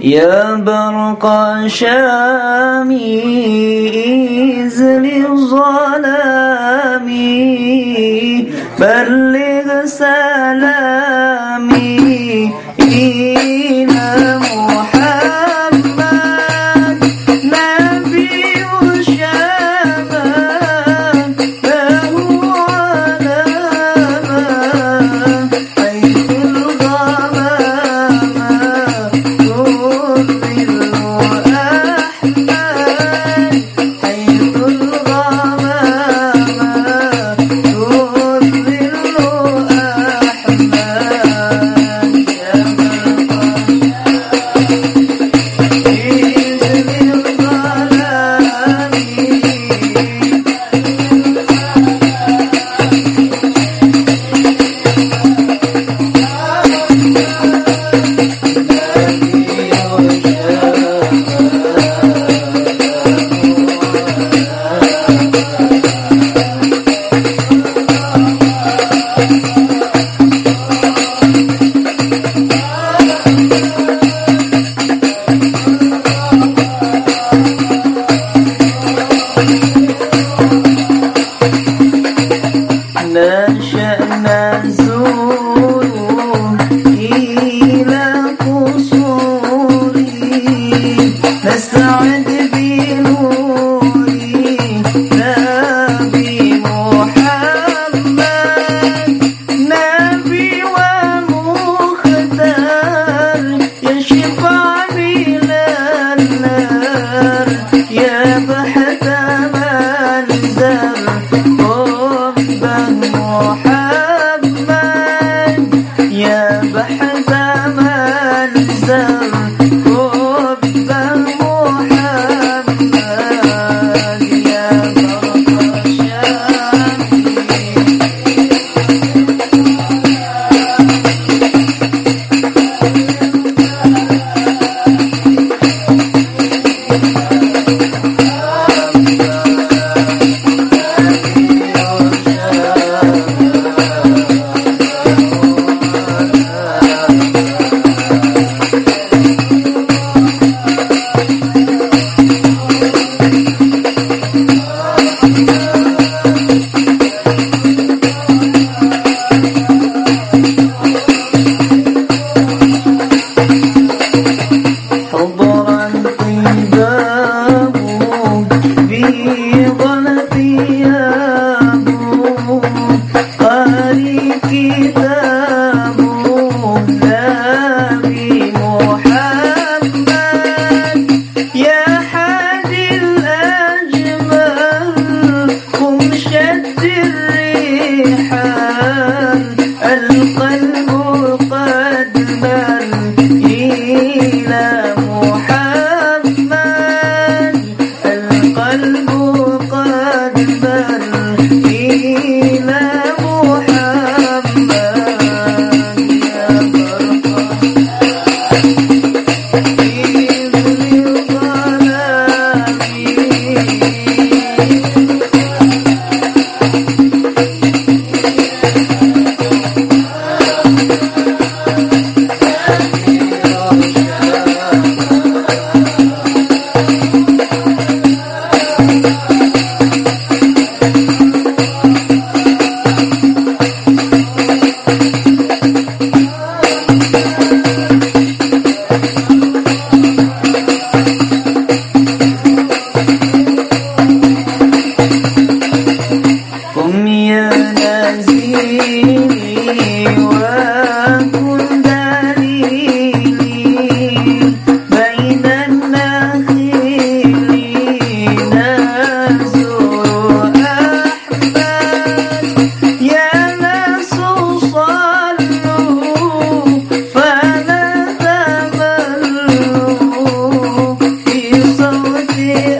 يا برق شامي إزل الظلام بلغ سلام love. you.